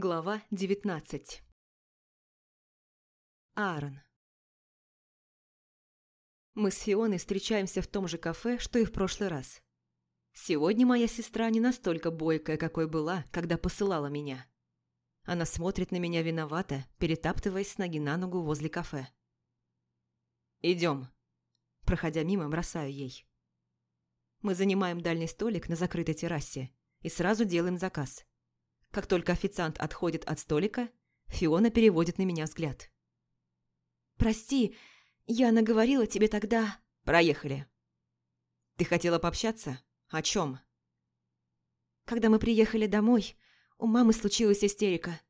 Глава 19 Аарон Мы с Фионой встречаемся в том же кафе, что и в прошлый раз. Сегодня моя сестра не настолько бойкая, какой была, когда посылала меня. Она смотрит на меня виновато, перетаптываясь с ноги на ногу возле кафе. «Идем». Проходя мимо, бросаю ей. Мы занимаем дальний столик на закрытой террасе и сразу делаем заказ – как только официант отходит от столика, Фиона переводит на меня взгляд. «Прости, я наговорила тебе тогда...» «Проехали». «Ты хотела пообщаться? О чем? Когда мы приехали домой, у мамы случилась истерика.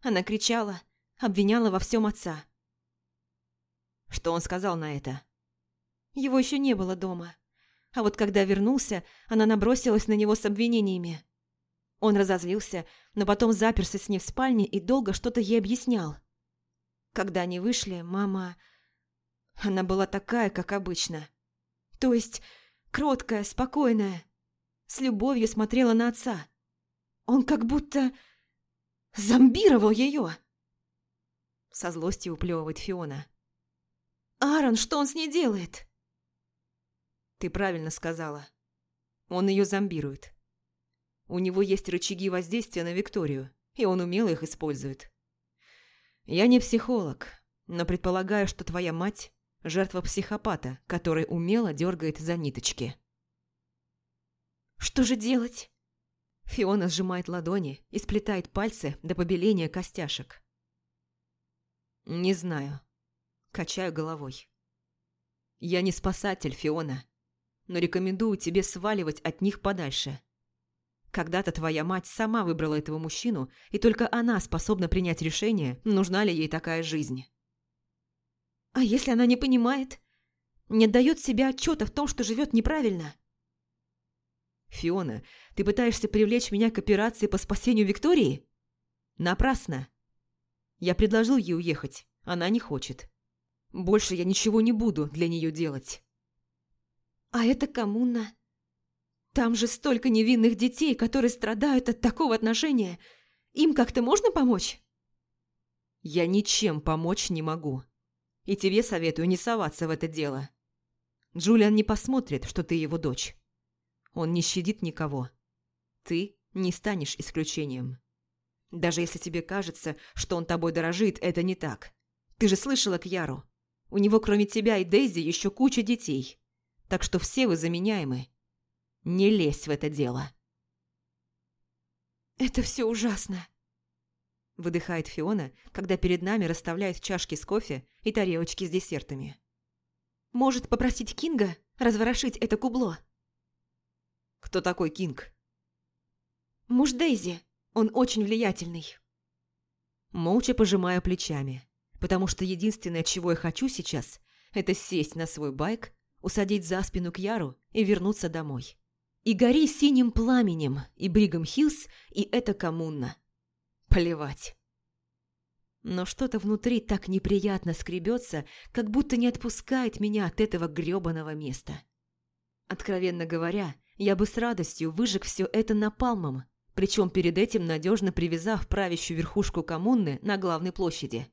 Она кричала, обвиняла во всем отца. Что он сказал на это? Его еще не было дома. А вот когда вернулся, она набросилась на него с обвинениями. Он разозлился, но потом заперся с ней в спальне и долго что-то ей объяснял. Когда они вышли, мама... Она была такая, как обычно. То есть кроткая, спокойная. С любовью смотрела на отца. Он как будто зомбировал ее. Со злостью уплевывает Фиона. «Аарон, что он с ней делает?» «Ты правильно сказала. Он ее зомбирует. У него есть рычаги воздействия на Викторию, и он умело их использует. Я не психолог, но предполагаю, что твоя мать – жертва психопата, который умело дергает за ниточки. «Что же делать?» Фиона сжимает ладони и сплетает пальцы до побеления костяшек. «Не знаю». Качаю головой. «Я не спасатель, Фиона, но рекомендую тебе сваливать от них подальше. Когда-то твоя мать сама выбрала этого мужчину, и только она способна принять решение, нужна ли ей такая жизнь. А если она не понимает? Не отдает себе отчета в том, что живет неправильно? Фиона, ты пытаешься привлечь меня к операции по спасению Виктории? Напрасно. Я предложил ей уехать, она не хочет. Больше я ничего не буду для нее делать. А это коммуна? Там же столько невинных детей, которые страдают от такого отношения. Им как-то можно помочь? Я ничем помочь не могу. И тебе советую не соваться в это дело. Джулиан не посмотрит, что ты его дочь. Он не щадит никого. Ты не станешь исключением. Даже если тебе кажется, что он тобой дорожит, это не так. Ты же слышала Кьяру. У него кроме тебя и Дейзи еще куча детей. Так что все вы заменяемы. Не лезь в это дело. «Это все ужасно», – выдыхает Фиона, когда перед нами расставляют чашки с кофе и тарелочки с десертами. «Может попросить Кинга разворошить это кубло?» «Кто такой Кинг?» «Муж Дейзи. Он очень влиятельный». Молча пожимаю плечами, потому что единственное, чего я хочу сейчас, это сесть на свой байк, усадить за спину к Яру и вернуться домой. И гори синим пламенем, и Бригам Хиллз, и это коммуна. Плевать. Но что-то внутри так неприятно скребется, как будто не отпускает меня от этого грёбаного места. Откровенно говоря, я бы с радостью выжег все это напалмом, причем перед этим надежно привязав правящую верхушку коммуны на главной площади.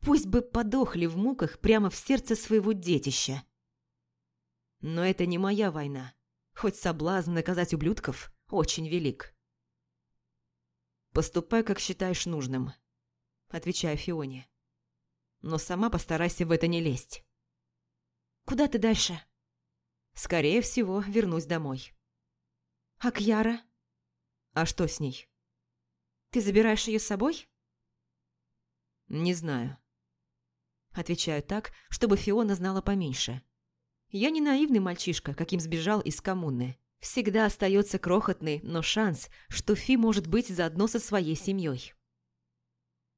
Пусть бы подохли в муках прямо в сердце своего детища. Но это не моя война хоть соблазн наказать ублюдков очень велик. «Поступай, как считаешь нужным», – отвечаю Фионе. «Но сама постарайся в это не лезть». «Куда ты дальше?» «Скорее всего, вернусь домой». «А Кьяра?» «А что с ней?» «Ты забираешь ее с собой?» «Не знаю». Отвечаю так, чтобы Фиона знала поменьше. Я не наивный мальчишка, каким сбежал из коммуны. Всегда остается крохотный, но шанс, что Фи может быть заодно со своей семьей.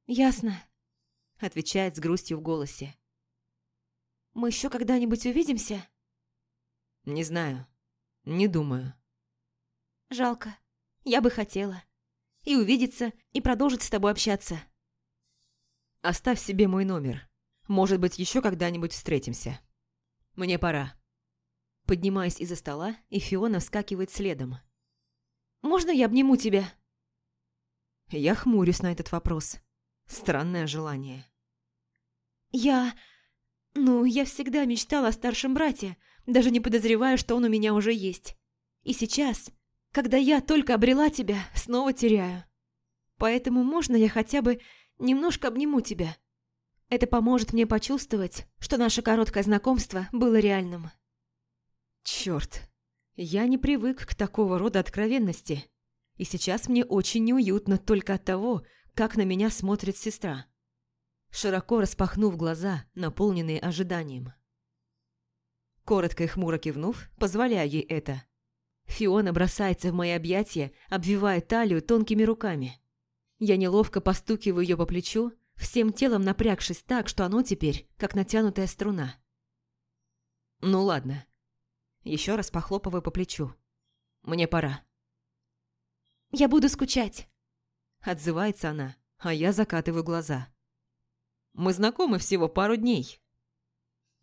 «Ясно», – отвечает с грустью в голосе. «Мы еще когда-нибудь увидимся?» «Не знаю. Не думаю». «Жалко. Я бы хотела. И увидеться, и продолжить с тобой общаться». «Оставь себе мой номер. Может быть, еще когда-нибудь встретимся». «Мне пора». Поднимаюсь из-за стола, и Фиона вскакивает следом. «Можно я обниму тебя?» Я хмурюсь на этот вопрос. Странное желание. «Я... ну, я всегда мечтала о старшем брате, даже не подозревая, что он у меня уже есть. И сейчас, когда я только обрела тебя, снова теряю. Поэтому можно я хотя бы немножко обниму тебя? Это поможет мне почувствовать, что наше короткое знакомство было реальным». Черт, я не привык к такого рода откровенности. И сейчас мне очень неуютно только от того, как на меня смотрит сестра. Широко распахнув глаза, наполненные ожиданием. Коротко и хмуро кивнув, позволяю ей это. Фиона бросается в мои объятия, обвивая талию тонкими руками. Я неловко постукиваю ее по плечу, всем телом напрягшись так, что оно теперь как натянутая струна. Ну ладно. Еще раз похлопываю по плечу. Мне пора. «Я буду скучать», – отзывается она, а я закатываю глаза. «Мы знакомы всего пару дней».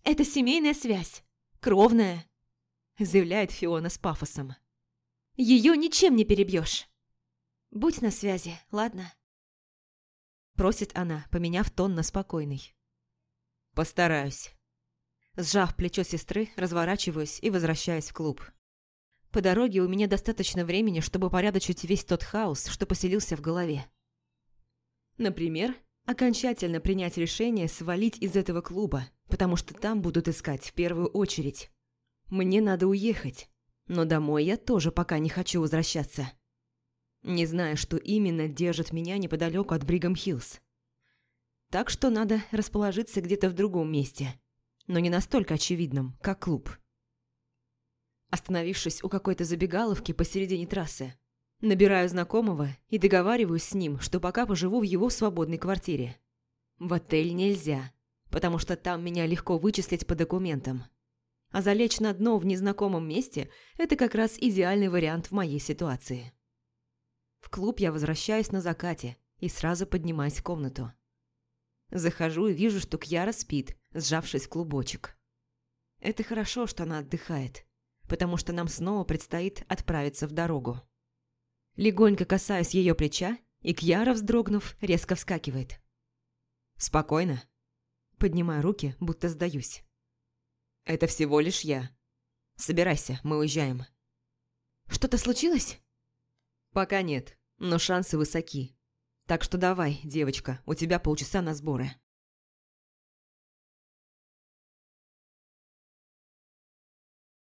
«Это семейная связь, кровная», – заявляет Фиона с пафосом. «Ее ничем не перебьешь. Будь на связи, ладно?» Просит она, поменяв тон на спокойный. «Постараюсь». Сжав плечо сестры, разворачиваюсь и возвращаюсь в клуб. По дороге у меня достаточно времени, чтобы порядочить весь тот хаос, что поселился в голове. Например, окончательно принять решение свалить из этого клуба, потому что там будут искать в первую очередь. Мне надо уехать, но домой я тоже пока не хочу возвращаться. Не знаю, что именно держит меня неподалеку от Бригам-Хиллз. Так что надо расположиться где-то в другом месте, но не настолько очевидном, как клуб. Остановившись у какой-то забегаловки посередине трассы, набираю знакомого и договариваюсь с ним, что пока поживу в его свободной квартире. В отель нельзя, потому что там меня легко вычислить по документам. А залечь на дно в незнакомом месте – это как раз идеальный вариант в моей ситуации. В клуб я возвращаюсь на закате и сразу поднимаюсь в комнату. Захожу и вижу, что Кьяра спит, сжавшись в клубочек. Это хорошо, что она отдыхает, потому что нам снова предстоит отправиться в дорогу. Легонько касаюсь ее плеча, и Кьяра, вздрогнув, резко вскакивает. «Спокойно?» Поднимаю руки, будто сдаюсь. «Это всего лишь я. Собирайся, мы уезжаем». «Что-то случилось?» Пока нет, но шансы высоки. Так что давай, девочка, у тебя полчаса на сборы.